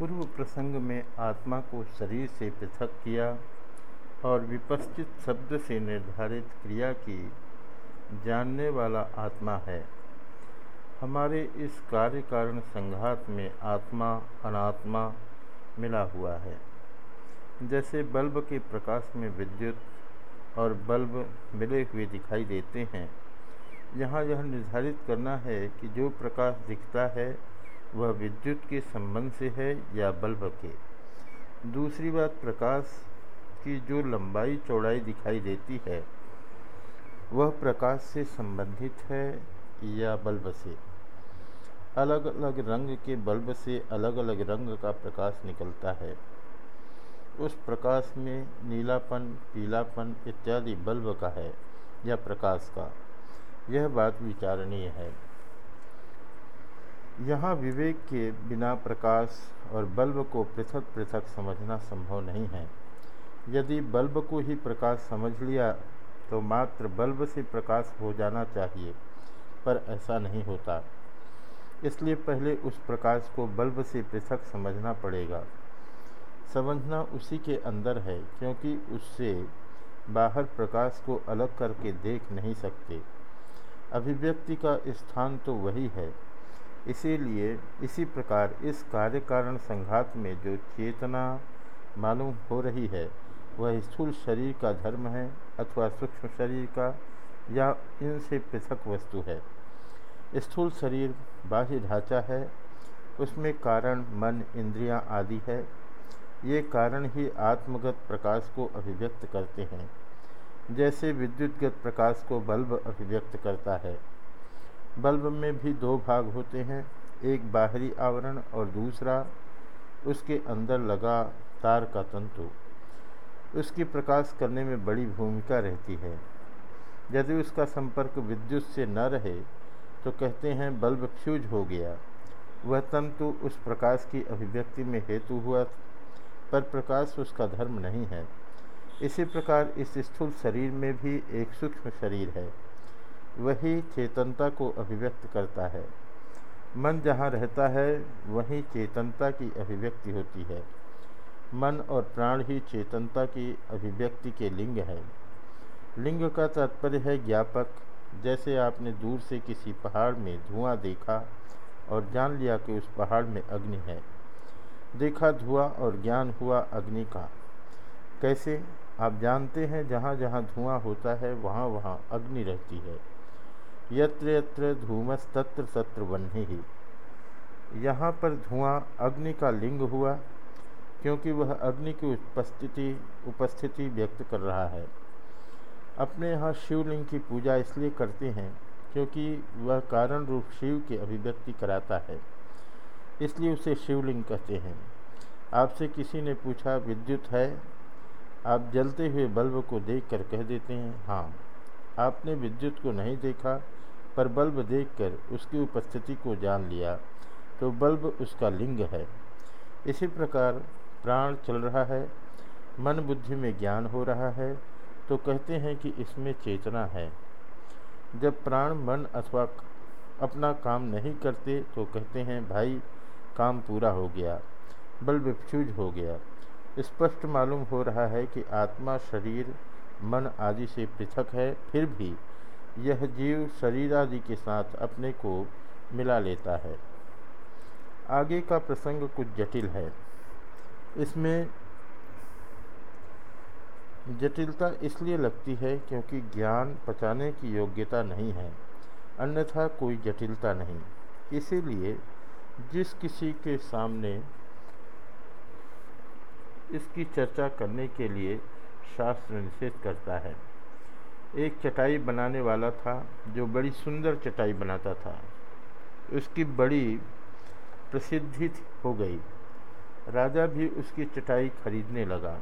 पूर्व प्रसंग में आत्मा को शरीर से पृथक किया और विपश्चित शब्द से निर्धारित क्रिया की जानने वाला आत्मा है। हमारे इस कार्य कारण संघात में आत्मा, अनात्मा मिला हुआ है। जैसे बल्ब के प्रकाश में विद्युत और बल्ब मिले हुए दिखाई देते हैं, यहाँ यह निर्धारित करना है कि जो प्रकाश दिखता है वह विद्युत के संबंध से है या बल्ब के। दूसरी बात प्रकाश की जो लंबाई चौड़ाई दिखाई देती है, वह प्रकाश से संबंधित है या बल्ब से। अलग अलग रंग के बल्ब से अलग अलग रंग का प्रकाश निकलता है। उस प्रकाश में नीलापन, पीलापन इत्यादि बल्ब का है या प्रकाश का। यह बात विचारणीय है। यहाँ विवेक के बिना प्रकाश और बल्ब को पृथक पृथक समझना संभव नहीं है। यदि बल्ब को ही प्रकाश समझ लिया तो मात्र बल्ब से प्रकाश हो जाना चाहिए, पर ऐसा नहीं होता। इसलिए पहले उस प्रकाश को बल्ब से पृथक समझना पड़ेगा। समझना उसी के अंदर है, क्योंकि उससे बाहर प्रकाश को अलग करके देख नहीं सकते। अभिव्यक्ति का स्थान तो वही है। इसीलिए इसी प्रकार इस कार्य कारण संघात में जो चेतना मालूम हो रही है, वह स्थूल शरीर का धर्म है अथवा सूक्ष्म शरीर का या इनसे पृथक वस्तु है। स्थूल शरीर बाह्य ढांचा है, उसमें कारण, मन, इंद्रियाँ आदि है। ये कारण ही आत्मगत प्रकाश को अभिव्यक्त करते हैं, जैसे विद्युतगत प्रकाश को बल्ब अभिव्यक्त करता है। बल्ब में भी दो भाग होते हैं, एक बाहरी आवरण और दूसरा उसके अंदर लगा तार का तंतु। उसकी प्रकाश करने में बड़ी भूमिका रहती है। यदि उसका संपर्क विद्युत से न रहे तो कहते हैं बल्ब फ्यूज हो गया। वह तंतु उस प्रकाश की अभिव्यक्ति में हेतु हुआ, पर प्रकाश उसका धर्म नहीं है। इसी प्रकार इस स्थूल शरीर में भी एक सूक्ष्म शरीर है। वही चेतनता को अभिव्यक्त करता है। मन जहाँ रहता है, वहीं चेतनता की अभिव्यक्ति होती है। मन और प्राण ही चेतनता की अभिव्यक्ति के लिंग है। लिंग का तात्पर्य है ज्ञापक। जैसे आपने दूर से किसी पहाड़ में धुआँ देखा और जान लिया कि उस पहाड़ में अग्नि है। देखा धुआँ और ज्ञान हुआ अग्नि का। कैसे? आप जानते हैं, जहाँ जहाँ धुआँ होता है, वहाँ वहाँ अग्नि रहती है। यत्र यत्र धूमस्तत्र सत्र वन्य ही। यहाँ पर धुआँ अग्नि का लिंग हुआ, क्योंकि वह अग्नि की उपस्थिति उपस्थिति व्यक्त कर रहा है। अपने यहाँ शिवलिंग की पूजा इसलिए करते हैं, क्योंकि वह कारण रूप शिव की अभिव्यक्ति कराता है। इसलिए उसे शिवलिंग कहते हैं। आपसे किसी ने पूछा, विद्युत है? आप जलते हुए बल्ब को देखकर कह देते हैं हाँ आपने विद्युत को नहीं देखा, पर बल्ब देखकर उसकी उपस्थिति को जान लिया तो बल्ब उसका लिंग है। इसी प्रकार प्राण चल रहा है, मन बुद्धि में ज्ञान हो रहा है तो कहते हैं कि इसमें चेतना है। जब प्राण मन अथवा अपना काम नहीं करते तो कहते हैं, भाई, काम पूरा हो गया, बल्ब फ्यूज हो गया। स्पष्ट मालूम हो रहा है कि आत्मा, शरीर, मन आदि से पृथक है, फिर भी यह जीव शरीर आदि के साथ अपने को मिला लेता है। आगे का प्रसंग कुछ जटिल है। इसमें जटिलता इसलिए लगती है क्योंकि ज्ञान पचाने की योग्यता नहीं है, अन्यथा कोई जटिलता नहीं। इसीलिए जिस किसी के सामने इसकी चर्चा करने के लिए शास्त्र निषेध करता है। एक चटाई बनाने वाला था, जो बड़ी सुंदर चटाई बनाता था। उसकी बड़ी प्रसिद्धि हो गई। राजा भी उसकी चटाई खरीदने लगा।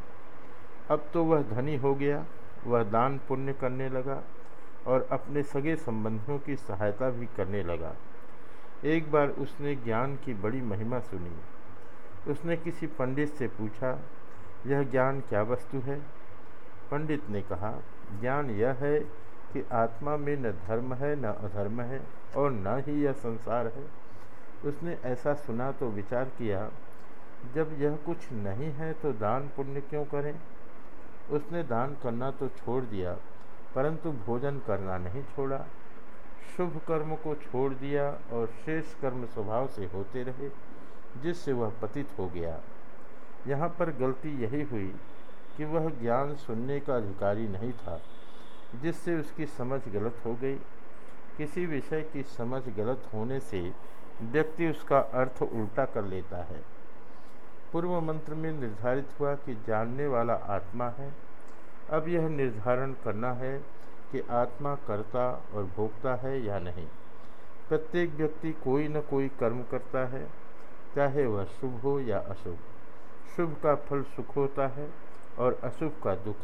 अब तो वह धनी हो गया, वह दान पुण्य करने लगा और अपने सगे संबंधियों की सहायता भी करने लगा। एक बार उसने ज्ञान की बड़ी महिमा सुनी। उसने किसी पंडित से पूछा यह ज्ञान क्या वस्तु है? पंडित ने कहा, ज्ञान यह है कि आत्मा में न धर्म है, न अधर्म है और न ही यह संसार है। उसने ऐसा सुना तो विचार किया, जब यह कुछ नहीं है तो दान पुण्य क्यों करें? उसने दान करना तो छोड़ दिया, परंतु भोजन करना नहीं छोड़ा। शुभ कर्म को छोड़ दिया और शेष कर्म स्वभाव से होते रहे, जिससे वह पतित हो गया। यहाँ पर गलती यही हुई कि वह ज्ञान सुनने का अधिकारी नहीं था, जिससे उसकी समझ गलत हो गई। किसी विषय की समझ गलत होने से व्यक्ति उसका अर्थ उल्टा कर लेता है। पूर्व मंत्र में निर्धारित हुआ कि जानने वाला आत्मा है। अब यह निर्धारण करना है कि आत्मा कर्ता और भोगता है या नहीं। प्रत्येक व्यक्ति कोई न कोई कर्म करता है, चाहे वह शुभ हो या अशुभ। शुभ का फल सुख होता है और अशुभ का दुख।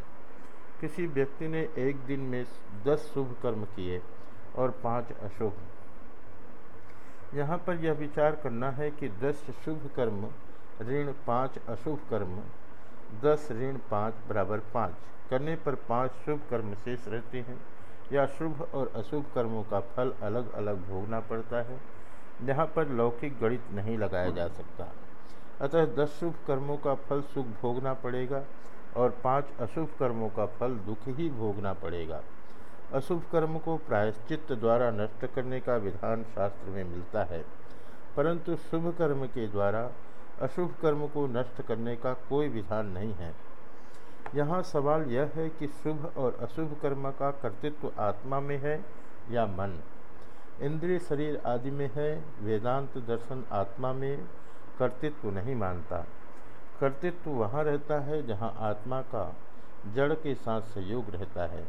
किसी व्यक्ति ने एक दिन में दस शुभ कर्म किए और पाँच अशुभ। यहाँ पर यह विचार करना है कि दस शुभ कर्म ऋण पाँच अशुभ कर्म, दस ऋण पाँच बराबर पाँच। करने पर पाँच शुभ कर्म शेष रहते हैं। या शुभ और अशुभ कर्मों का फल अलग अलग भोगना पड़ता है। यहाँ पर लौकिक गणित नहीं लगाया जा सकता। अतः दस शुभ कर्मों का फल सुख भोगना पड़ेगा और पाँच अशुभ कर्मों का फल दुख ही भोगना पड़ेगा। अशुभ कर्म को प्रायश्चित द्वारा नष्ट करने का विधान शास्त्र में मिलता है। परंतु शुभ कर्म के द्वारा अशुभ कर्म को नष्ट करने का कोई विधान नहीं है। यहाँ सवाल यह है कि शुभ और अशुभ कर्म का कर्तृत्व आत्मा में है या मन? इंद्रिय शरीर आदि में है, वेदांत दर्शन आत्मा में कर्तृत्व नहीं मानता। कर्तृत्व वहाँ रहता है जहाँ आत्मा का जड़ के साथ सहयोग रहता है।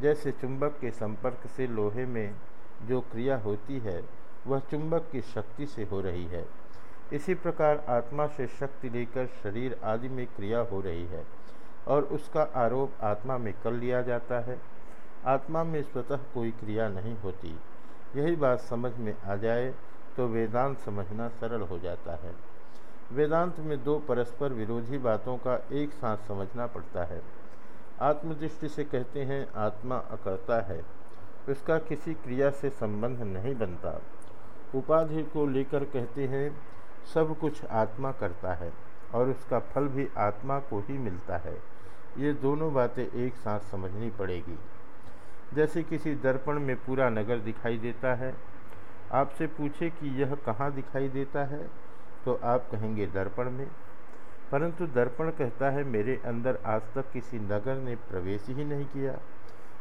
जैसे चुंबक के संपर्क से लोहे में जो क्रिया होती है, वह चुंबक की शक्ति से हो रही है। इसी प्रकार आत्मा से शक्ति लेकर शरीर आदि में क्रिया हो रही है और उसका आरोप आत्मा में कर लिया जाता है। आत्मा में स्वतः कोई क्रिया नहीं होती। यही बात समझ में आ जाए तो वेदांत समझना सरल हो जाता है। वेदांत में दो परस्पर विरोधी बातों का एक साथ समझना पड़ता है। आत्मदृष्टि से कहते हैं, आत्मा अकर्ता है। उसका किसी क्रिया से संबंध नहीं बनता। उपाधि को लेकर कहते हैं, सब कुछ आत्मा करता है और उसका फल भी आत्मा को ही मिलता है। ये दोनों बातें एक साथ समझनी पड़ेगी। जैसे किसी दर्पण में पूरा नगर दिखाई देता है आपसे पूछे कि यह कहाँ दिखाई देता है तो आप कहेंगे दर्पण में। परंतु दर्पण कहता है, मेरे अंदर आज तक किसी नगर ने प्रवेश ही नहीं किया।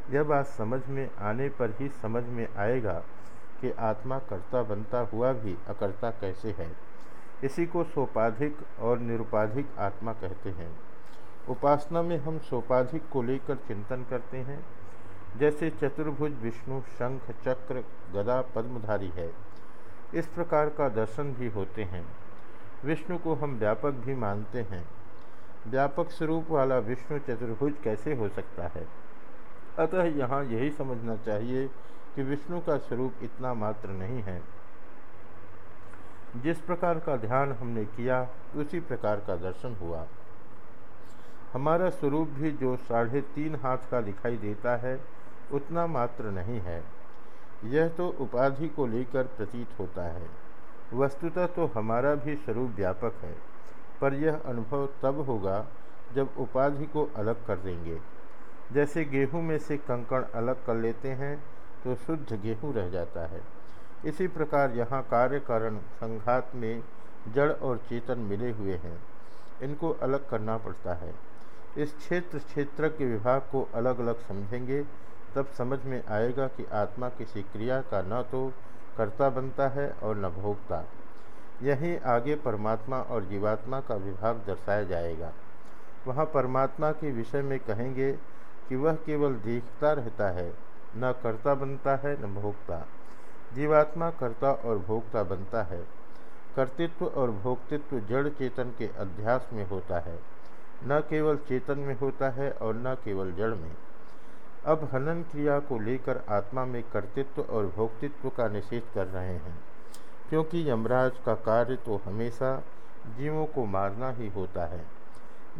यह बात समझ में आने पर ही समझ में आएगा कि आत्मा कर्ता बनता हुआ भी अकर्ता कैसे है। इसी को सोपाधिक और निरुपाधिक आत्मा कहते हैं। उपासना में हम सोपाधिक को लेकर चिंतन करते हैं। जैसे चतुर्भुज, विष्णु, शंख, चक्र, गदा, पद्मधारी है। इस प्रकार का दर्शन भी होते हैं। विष्णु को हम व्यापक भी मानते हैं। व्यापक स्वरूप वाला विष्णु चतुर्भुज कैसे हो सकता है? अतः यहाँ यही समझना चाहिए कि विष्णु का स्वरूप इतना मात्र नहीं है। जिस प्रकार का ध्यान हमने किया, उसी प्रकार का दर्शन हुआ। हमारा स्वरूप भी जो साढ़े तीन हाथ का दिखाई देता है उतना मात्र नहीं है। यह तो उपाधि को लेकर प्रतीत होता है। वस्तुतः तो हमारा भी स्वरूप व्यापक है, पर यह अनुभव तब होगा जब उपाधि को अलग कर देंगे। जैसे गेहूँ में से कंकड़ अलग कर लेते हैं तो शुद्ध गेहूँ रह जाता है। इसी प्रकार यहाँ कार्य कारण संघात में जड़ और चेतन मिले हुए हैं। इनको अलग करना पड़ता है। इस क्षेत्र क्षेत्र के विभाग को अलग अलग समझेंगे तब समझ में आएगा कि आत्मा किसी क्रिया का न तो कर्ता बनता है और न भोगता। यहीं आगे परमात्मा और जीवात्मा का विभाग दर्शाया जाएगा। वहाँ परमात्मा के विषय में कहेंगे कि वह केवल देखता रहता है, न कर्ता बनता है, न भोगता। जीवात्मा कर्ता और भोक्ता बनता है। कर्तृत्व और भोक्तित्व जड़ चेतन के अध्यास में होता है। न केवल चेतन में होता है और न केवल जड़ में। अब हनन क्रिया को लेकर आत्मा में कर्तृत्व और भोक्तित्व का निषेध कर रहे हैं। क्योंकि यमराज का कार्य तो हमेशा जीवों को मारना ही होता है।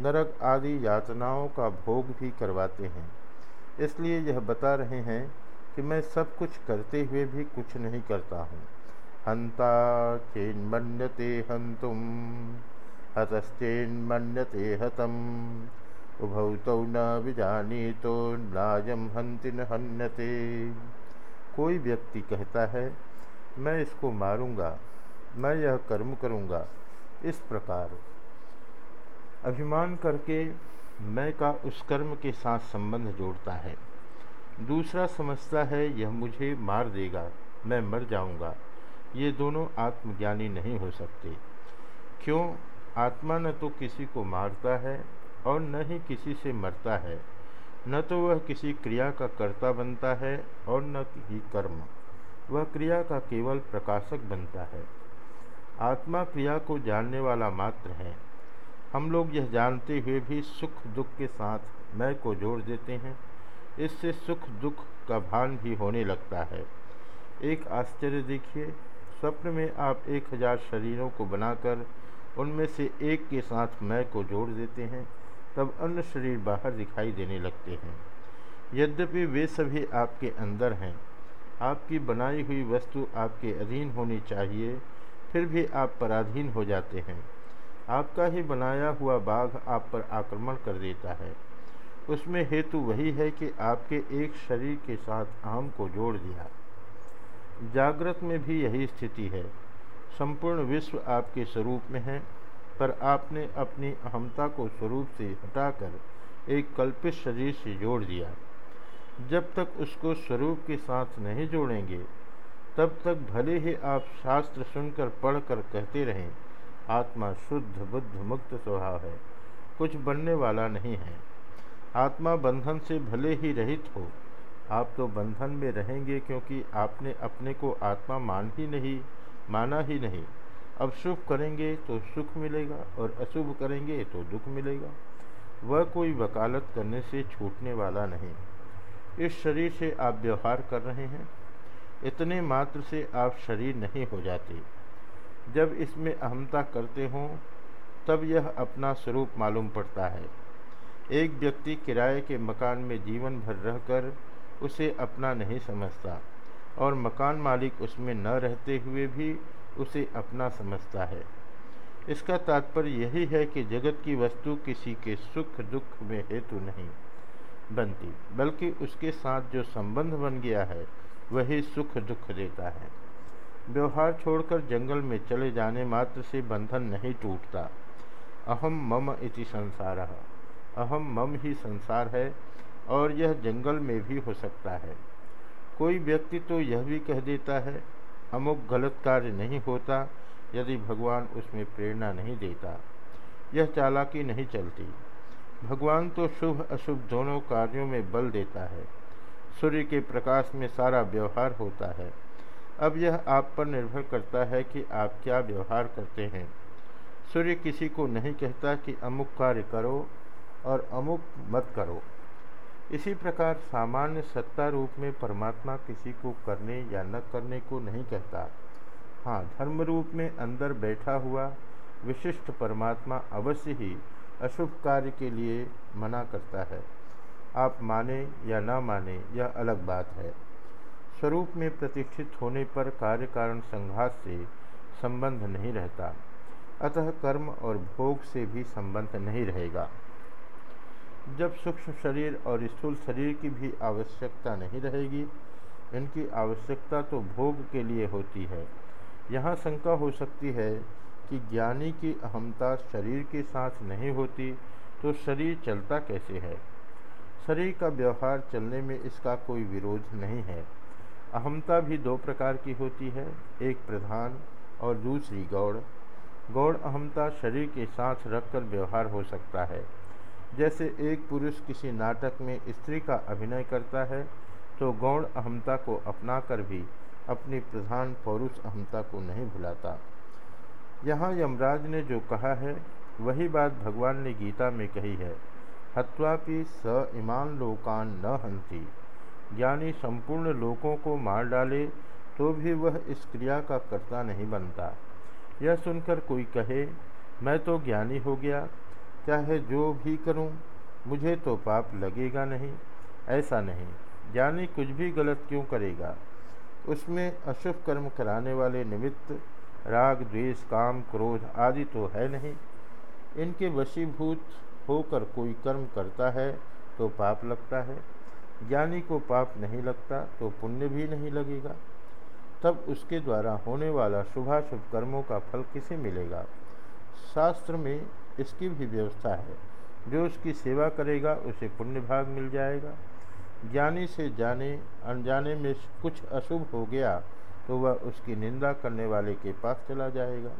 नरक आदि यातनाओं का भोग भी करवाते हैं। इसलिए यह बता रहे हैं कि मैं सब कुछ करते हुए भी कुछ नहीं करता हूँ। हंता चेन्मन्यते हंतुम, हतश्चेन्मन्यते हतम। उभौ तौ न विजानी तो नायम हंति न हन्यते। कोई व्यक्ति कहता है, मैं इसको मारूँगा, मैं यह कर्म करूँगा। इस प्रकार अभिमान करके मैं का उस कर्म के साथ संबंध जोड़ता है। दूसरा समझता है, यह मुझे मार देगा, मैं मर जाऊँगा। ये दोनों आत्मज्ञानी नहीं हो सकते। क्यों? आत्मा न तो किसी को मारता है और न ही किसी से मरता है। न तो वह किसी क्रिया का कर्ता बनता है और न ही कर्म। वह क्रिया का केवल प्रकाशक बनता है। आत्मा क्रिया को जानने वाला मात्र है। हम लोग यह जानते हुए भी सुख दुख के साथ मैं को जोड़ देते हैं। इससे सुख दुख का भान भी होने लगता है। एक आश्चर्य देखिए, स्वप्न में आप एक हज़ार शरीरों को बनाकर उनमें से एक के साथ मैं को जोड़ देते हैं। तब अन्य शरीर बाहर दिखाई देने लगते हैं। यद्यपि वे सभी आपके अंदर हैं, आपकी बनाई हुई वस्तु आपके अधीन होनी चाहिए, फिर भी आप पराधीन हो जाते हैं। आपका ही बनाया हुआ बाघ आप पर आक्रमण कर देता है। उसमें हेतु वही है कि आपके एक शरीर के साथ आम को जोड़ दिया। जागृत में भी यही स्थिति है। संपूर्ण विश्व आपके स्वरूप में है। पर आपने अपनी अहमता को स्वरूप से हटाकर एक कल्पित शरीर से जोड़ दिया। जब तक उसको स्वरूप के साथ नहीं जोड़ेंगे, तब तक भले ही आप शास्त्र सुनकर पढ़कर कहते रहें, आत्मा शुद्ध, बुद्ध मुक्त स्वभाव है, कुछ बनने वाला नहीं है। आत्मा बंधन से भले ही रहित हो, आप तो बंधन में रहेंगे क्योंकि आपने अपने को आत्मा मान ही नहीं, माना ही नहीं। अब शुभ करेंगे तो सुख मिलेगा और अशुभ करेंगे तो दुख मिलेगा। वह कोई वकालत करने से छूटने वाला नहीं। इस शरीर से आप व्यवहार कर रहे हैं। इतने मात्र से आप शरीर नहीं हो जाते। जब इसमें अहमता करते हों, तब यह अपना स्वरूप मालूम पड़ता है। एक व्यक्ति किराए के मकान में जीवन भर रहकर उसे अपना नहीं समझता और मकान मालिक उसमें न रहते हुए भी उसे अपना समझता है। इसका तात्पर्य यही है कि जगत की वस्तु किसी के सुख दुख में हेतु नहीं बनती, बल्कि उसके साथ जो संबंध बन गया है, वही सुख दुख देता है। व्यवहार छोड़कर जंगल में चले जाने मात्र से बंधन नहीं टूटता। अहम मम इति संसार अहम मम ही संसार है और यह जंगल में भी हो सकता है। कोई व्यक्ति तो यह भी कह देता है अमुक गलत कार्य नहीं होता, यदि भगवान उसमें प्रेरणा नहीं देता। यह चालाकी नहीं चलती। भगवान तो शुभ, अशुभ दोनों कार्यों में बल देता है। सूर्य के प्रकाश में सारा व्यवहार होता है। अब यह आप पर निर्भर करता है कि आप क्या व्यवहार करते हैं। सूर्य किसी को नहीं कहता कि अमुक कार्य करो और अमुक मत करो। इसी प्रकार सामान्य सत्ता रूप में परमात्मा किसी को करने या न करने को नहीं कहता। हाँ धर्म रूप में अंदर बैठा हुआ विशिष्ट परमात्मा अवश्य ही अशुभ कार्य के लिए मना करता है। आप माने या ना माने, यह अलग बात है। स्वरूप में प्रतिष्ठित होने पर कार्य कारण संघात से संबंध नहीं रहता। अतः कर्म और भोग से भी संबंध नहीं रहेगा। जब सूक्ष्म शरीर और स्थूल शरीर की भी आवश्यकता नहीं रहेगी, इनकी आवश्यकता तो भोग के लिए होती है। यहाँ शंका हो सकती है कि ज्ञानी की अहमता शरीर के साथ नहीं होती तो शरीर चलता कैसे है? शरीर का व्यवहार चलने में इसका कोई विरोध नहीं है। अहमता भी दो प्रकार की होती है, एक प्रधान और दूसरी गौड़। गौड़ अहमता शरीर के साथ रखकर व्यवहार हो सकता है। जैसे एक पुरुष किसी नाटक में स्त्री का अभिनय करता है तो गौण अहमता को अपनाकर भी अपनी प्रधान पौरुष अहमता को नहीं भुलाता। यहाँ यमराज ने जो कहा है, वही बात भगवान ने गीता में कही है। हत्वापि स ईमान लोकान न हंती ज्ञानी संपूर्ण लोकों को मार डाले तो भी वह इस क्रिया का कर्ता नहीं बनता। यह सुनकर कोई कहे, मैं तो ज्ञानी हो गया चाहे जो भी करूँ, मुझे तो पाप लगेगा नहीं, ऐसा नहीं। ज्ञानी कुछ भी गलत क्यों करेगा? उसमें अशुभ कर्म कराने वाले निमित्त, राग, द्वेष, काम, क्रोध आदि तो है नहीं। इनके वशीभूत होकर कोई कर्म करता है तो पाप लगता है। ज्ञानी को पाप नहीं लगता तो पुण्य भी नहीं लगेगा। तब उसके द्वारा होने वाला शुभाशुभ कर्मों का फल किसे मिलेगा? शास्त्र में इसकी भी व्यवस्था है। जो उसकी सेवा करेगा, उसे पुण्य भाग मिल जाएगा। ज्ञानी से जाने, अनजाने में कुछ अशुभ हो गया तो वह उसकी निंदा करने वाले के पास चला जाएगा।